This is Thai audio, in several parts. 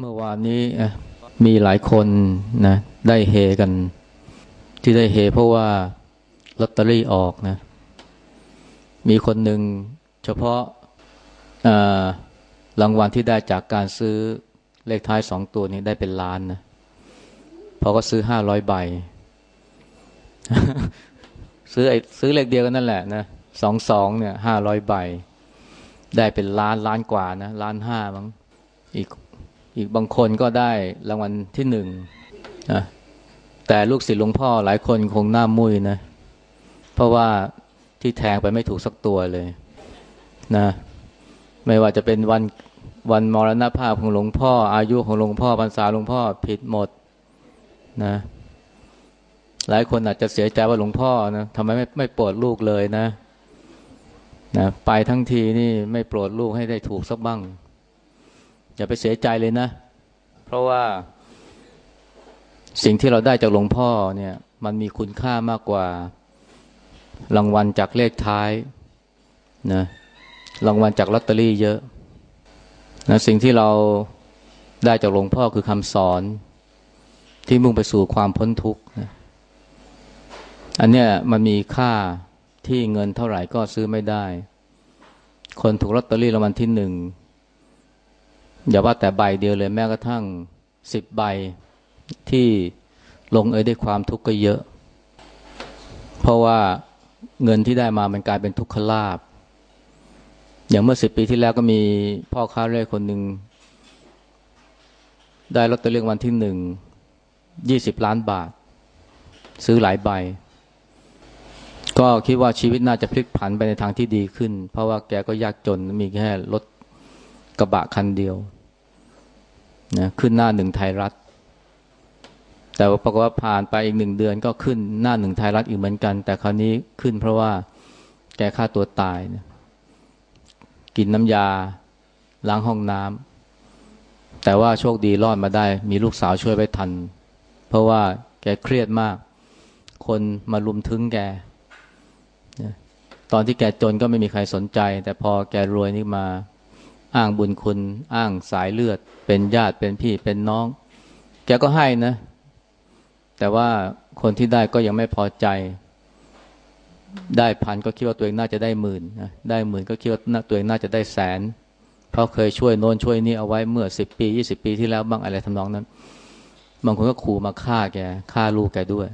เมื่อวานนี้มีหลายคนนะได้เฮกัน ที่ได้เฮเพราะว่าลอตเตอรี่ออกนะ มีคนหนึ่งเฉพาะรางวัลที่ได้จากการซื้อเลขท้ายสองตัวนี้ได้เป็นล้านนะเพราะก็ซื้อห้าร้อยใบ ซื้อไอ้ซื้อเลขเดียวกันนั่นแหละนะสองสองเนี่ยห้าร้อยใบ ได้เป็นล้านล้านกว่านะล้านห้ามั้งอีก อีกบางคนก็ได้รางวัลที่หนึ่งนะแต่ลูกศิษย์หลวงพ่อหลายคนคงหน้ามุ้ยนะ เพราะว่าที่แทงไปไม่ถูกสักตัวเลยนะไม่ว่าจะเป็นวันวันมรณภาพของหลวงพ่อ อายุของหลวงพ่อพรรษาหลวงพ่อผิดหมดนะ หลายคนอาจจะเสียใจว่าหลวงพ่อนะทำไมไม่ไม่โปรดลูกเลยนะนะ ไปทั้งทีนี่ไม่โปรดลูกให้ได้ถูกสักบ้าง อย่าไปเสียใจเลยนะ เพราะว่า สิ่งที่เราได้จากหลวงพ่อเนี่ย มันมีคุณค่ามากกว่า รางวัลจากเลขท้ายนะรางวัลจากลอตเตอรี่เยอะนะสิ่งที่เราได้จากหลวงพ่อคือคำสอน ที่มุ่งไปสู่ความพ้นทุกข์นะอันเนี้ยมันมีค่าที่เงินเท่าไหร่ก็ซื้อไม่ได้ คนถูกลอตเตอรี่รางวัลที่หนึ่ง อย่าว่าแต่ใบเดียวเลยแม้กระทั่งสิบใบที่ลงเอยด้วยความทุกข์ก็เยอะ เพราะว่าเงินที่ได้มามันกลายเป็นทุกขลาบ อย่างเมื่อสิบปีที่แล้วก็มีพ่อค้าเร่คนหนึ่งได้ลอตเตอรี่วันที่หนึ่งยี่สิบล้านบาท ซื้อหลายใบ ก็คิดว่าชีวิตน่าจะพลิกผันไปในทางที่ดีขึ้น เพราะว่าแกก็ยากจนมีแค่รถกระบะคันเดียว นะขึ้นหน้าหนึ่งไทยรัฐ แต่ว่าปรากฏว่าผ่านไปอีกหนึ่งเดือนก็ขึ้นหน้าหนึ่งไทยรัฐอีกเหมือนกัน แต่คราวนี้ขึ้นเพราะว่าแกฆ่าตัวตายนะกินน้ำยาล้างห้องน้ำแต่ว่าโชคดีรอดมาได้ มีลูกสาวช่วยไว้ทัน เพราะว่าแกเครียดมาก คนมาลุมทึงแกตอนที่แกจนก็ไม่มีใครสนใจ แต่พอแกรวยนี่มา อ้างบุญคุณ อ้างสายเลือด เป็นญาติเป็นพี่เป็นน้อง แกก็ให้นะ แต่ว่าคนที่ได้ก็ยังไม่พอใจ ได้พันก็คิดว่าตัวเองน่าจะได้หมื่นนะได้หมื่นก็คิดว่าตัวเองน่าจะได้แสน เพราะเคยช่วยโน้นช่วยนี่เอาไว้เมื่อสิบปียี่สิบปีที่แล้วบ้างอะไรทำนองนั้นบางคนก็ขู่มาฆ่าแกฆ่าลูกแกด้วย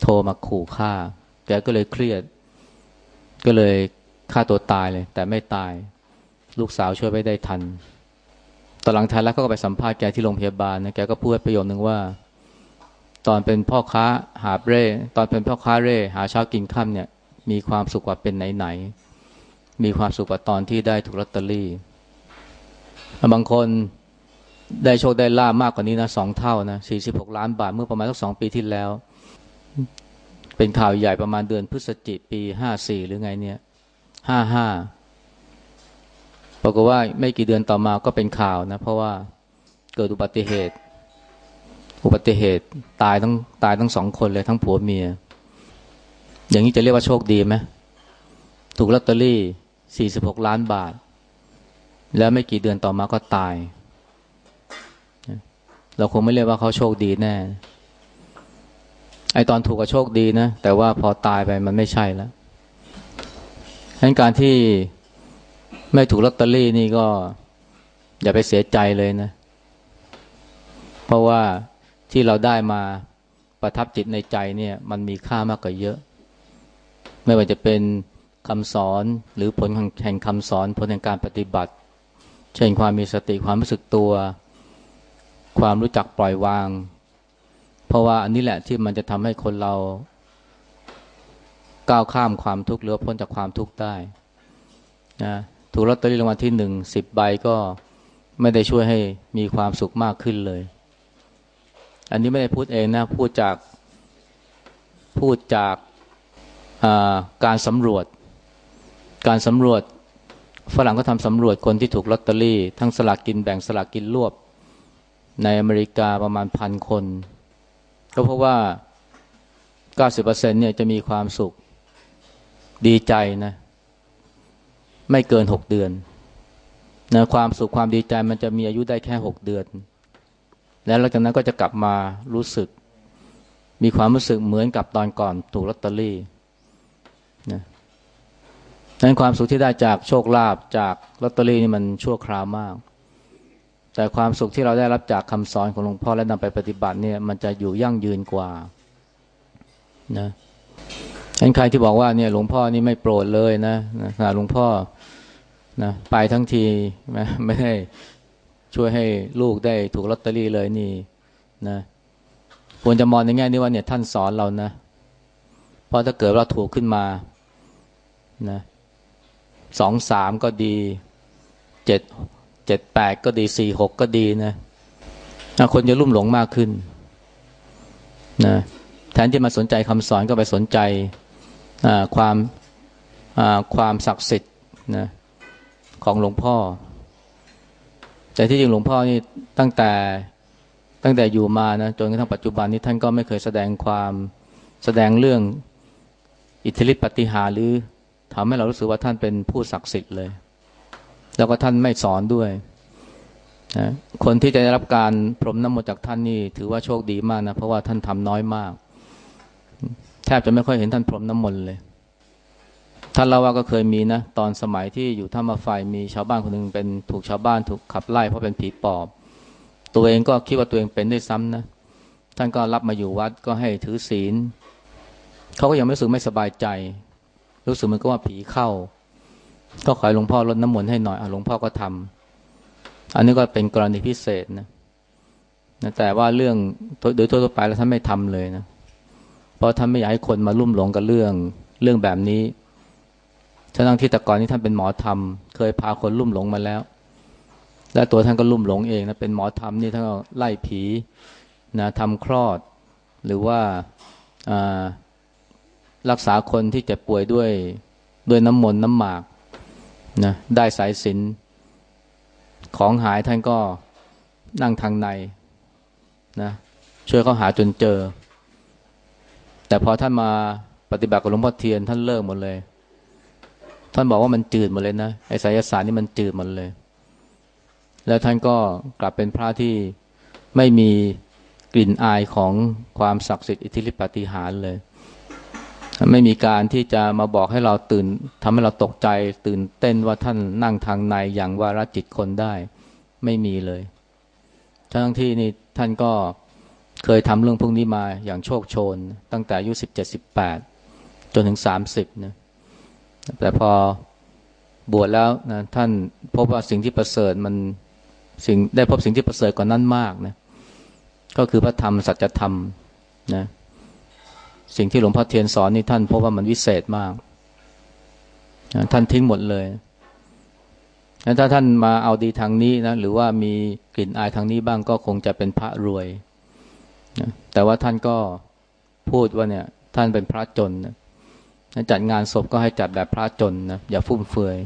โทรมาขู่ฆ่า แกก็เลยเครียด ก็เลยฆ่าตัวตายเลย แต่ไม่ตาย ลูกสาวช่วยไว้ได้ทัน ตอนหลังไทยแล้วก็ไปสัมภาษณ์แกที่โรงพยาบาลนะแกก็พูดประโยคนึงว่า ตอนเป็นพ่อค้าหาเร่ ตอนเป็นพ่อค้าเร่ หาเช้ากินค่ำเนี่ย มีความสุขกว่าเป็นไหนๆมีความสุขกว่าตอนที่ได้ถูกลอตเตอรี่ บางคนได้โชคได้ลาบมากกว่านี้นะสองเท่านะสี่สิบหกล้านบาทเมื่อประมาณสักสองปีที่แล้ว เป็นข่าวใหญ่ประมาณเดือนพฤศจิกปีห้าสี่หรือไงเนี่ยห้าห้า รากฏว่าไม่กี่เดือนต่อมาก็เป็นข่าวนะ เพราะว่าเกิดอุบัติเหตุ อุบัติเหตุตายทั้งตายทั้งสองคนเลยทั้งผัวเมีย อย่างนี้จะเรียกว่าโชคดีไหมถูกลอตเตอรี่สี่สิบหกล้านบาท แล้วไม่กี่เดือนต่อมาก็ตาย เราคงไม่เรียกว่าเขาโชคดีแน่ไอตอนถูกก็โชคดีนะ แต่ว่าพอตายไปมันไม่ใช่แล้วดังนั้นการที่ ไม่ถูกลอตเตอรี่นี่ก็ อย่าไปเสียใจเลยนะ เพราะว่าที่เราได้มาประทับจิตในใจเนี่ย มันมีค่ามากกว่าเยอะ ไม่ว่าจะเป็นคำสอนหรือผลแห่งคำสอนผลแห่งการปฏิบัติ เช่นความมีสติความรู้สึกตัว ความรู้จักปล่อยวาง เพราะว่าอันนี้แหละที่มันจะทำให้คนเราก้าวข้ามความทุกข์หรือพ้นจากความทุกข์ได้นะ ถูกลอตเตอรี่รางวัลที่หนึ่งสิบใบก็ไม่ได้ช่วยให้มีความสุขมากขึ้นเลย อันนี้ไม่ได้พูดเองนะ พูดจากพูดจากการสำรวจ การสำรวจฝรั่งก็ทำสำรวจคนที่ถูกลอตเตอรี่ ทั้งสลากกินแบ่งสลากกินรวบ ในอเมริกาประมาณพันคน ก็เพราะว่า 90%เนี่ยจะมีความสุขดีใจนะ ไม่เกินหกเดือนนะความสุขความดีใจมันจะมีอายุได้แค่หกเดือน แล้วหลังจากนั้นก็จะกลับมารู้สึก มีความรู้สึกเหมือนกับตอนก่อนถูกลอตเตอรี่นะนั้นความสุขที่ได้จากโชคลาภจากลอตเตอรี่นี่มันชั่วคราวมาก แต่ความสุขที่เราได้รับจากคำสอนของหลวงพ่อและนำไปปฏิบัติเนี่ย มันจะอยู่ยั่งยืนกว่านะฉะนั้นใครที่บอกว่าเนี่ยหลวงพ่อนี่ไม่โปรดเลยนะนะหลวงพ่อ นะไปทั้งทีไม่ไม่ได้ช่วยให้ลูกได้ถูกลอตเตอรี่เลยนี่นะควรจะมองในแง่นี้ว่าเนี่ยท่านสอนเรานะเพราะถ้าเกิดเราถูกขึ้นมานะสองสามก็ดีเจ็ดเจ็ดแปดก็ดีสี่หกก็ดีนะคนจะรุ่มหลงมากขึ้นนะแทนที่มาสนใจคำสอนก็ไปสนใจความความศักดิ์สิทธิ์นะ ของหลวงพ่อ แต่ที่จริงหลวงพ่อนี่ตั้งแต่ตั้งแต่อยู่มานะจนกระทั่งปัจจุบันนี้ท่านก็ไม่เคยแสดงความแสดงเรื่องอิทธิฤทธิปฏิหารหรือทำให้เรารู้สึกว่าท่านเป็นผู้ศักดิ์สิทธิ์เลย แล้วก็ท่านไม่สอนด้วยนะคนที่จะได้รับการพรมน้ำมนต์จากท่านนี่ถือว่าโชคดีมากนะเพราะว่าท่านทำน้อยมาก แทบจะไม่ค่อยเห็นท่านพรมน้ำมนต์เลย ท่านเล่าว่าก็เคยมีนะ ตอนสมัยที่อยู่ท่ามาไฟมีชาวบ้านคนหนึ่งเป็นถูกชาวบ้านถูกขับไล่เพราะเป็นผีปอบ ตัวเองก็คิดว่าตัวเองเป็นด้วยซ้ำนะ ท่านก็รับมาอยู่วัดก็ให้ถือศีลเขาก็ยังไม่รู้สึกไม่สบายใจ รู้สึกเหมือนกับว่าผีเข้า ก็ขอหลวงพ่อลดน้ำมนต์ให้หน่อยอหลวงพ่อก็ทำอันนี้ก็เป็นกรณีพิเศษนะนะแต่ว่าเรื่องโดยทั่วไปแล้วท่านไม่ทำเลยนะ เพราะท่านไม่อยากให้คนมาลุ่มหลงกับเรื่องเรื่องแบบนี้ ทั้งที่แต่ก่อนนี้ท่านเป็นหมอธรรม เคยพาคนลุ่มหลงมาแล้ว และตัวท่านก็ลุ่มหลงเองนะ เป็นหมอธรรมนี่ท่านก็ไล่ผีนะทำคลอด หรือว่ารักษาคนที่เจ็บป่วยด้วยด้วยน้ำมนต์น้ำหมากนะได้สายสินของหายท่านก็นั่งทางในนะช่วยเขาหาจนเจอ แต่พอท่านมาปฏิบัติกับหลวงพ่อเทียนท่านเลิกหมดเลย ท่านบอกว่ามันจืดหมดเลยนะไอ้ไสยศาสตร์นี่มันจืดหมดเลย แล้วท่านก็กลับเป็นพระที่ไม่มีกลิ่นอายของความศักดิ์สิทธิ์อิทธิฤทธิปฏิหารเลย ไม่มีการที่จะมาบอกให้เราตื่นทำให้เราตกใจตื่นเต้นว่าท่านนั่งทางในอย่างวาระจิตคนได้ ไม่มีเลยทั้งที่นี่ท่านก็เคยทำเรื่องพวกนี้มาอย่างโชคโชน ตั้งแต่อายุสิบเจ็ดสิบแปดจนถึงสามสิบนะ แต่พอบวชแล้วนะท่านพบว่าสิ่งที่ประเสริฐมันสิ่งได้พบสิ่งที่ประเสริฐกว่านั้นมากนะก็คือพระธรรมสัจธรรมนะสิ่งที่หลวงพ่อเทียนสอนนี่ท่านพบว่ามันวิเศษมากนะท่านทิ้งหมดเลยแล้วถ้าท่านมาเอาดีทางนี้นะหรือว่ามีกลิ่นอายทางนี้บ้างก็คงจะเป็นพระรวยนะแต่ว่าท่านก็พูดว่าเนี่ย ท่านเป็นพระจนนะ จัดงานศพก็ให้จัดแบบพระจนนะอย่าฟุ่มเฟือย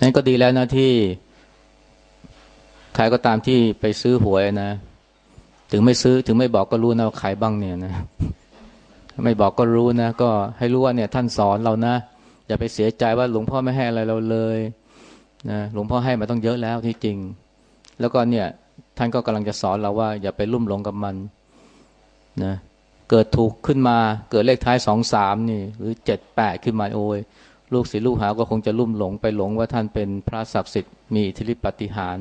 นั่นก็ดีแล้วนะที่ใครก็ตามที่ไปซื้อหวยนะ ถึงไม่ซื้อถึงไม่บอกก็รู้นะว่าใครบ้างเนี่ยนะ ไม่บอกก็รู้นะ ก็ให้รู้ว่าเนี่ย ท่านสอนเรานะอย่าไปเสียใจว่าหลวงพ่อไม่ให้อะไรเราเลยนะหลวงพ่อให้มาต้องเยอะแล้วที่จริง แล้วก็เนี่ย ท่านก็กำลังจะสอนเราว่า อย่าไปลุ่มหลงกับมัน นะ เกิดถูกขึ้นมาเกิดเลขท้ายสองสามนี่ หรือเจ็ดแปดขึ้นมาโอ้ยลูกศิษย์ลูกหาก็คงจะลุ่มหลงไปหลงว่าท่านเป็นพระศักดิ์สิทธิ์มีอิทธิฤทธิปฏิหาร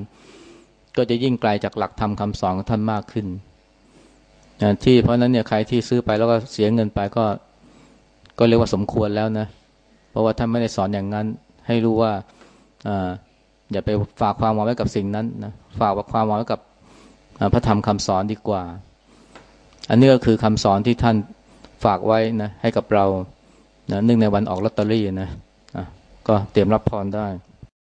ก็จะยิ่งไกลจากหลักธรรมคาสอนของท่านมากขึ้นที่เพราะนั้นเนี่ยใครที่ซื้อไปแล้วก็เสียเงินไปก็ ก็เรียกว่าสมควรแล้วนะ เพราะว่าท่านไม่ได้สอนอย่างนั้น ให้รู้ว่าอ่าอย่าไปฝากความหวังไว้กับสิ่งนั้นนะฝากความหวังไว้กับพระธรรมคำสอนดีกว่า อันนี้ก็คือคำสอนที่ท่านฝากไว้นะให้กับเรานะนึ่งในวันออกลอตเตอรี่นะะก็เตรียมรับพรได้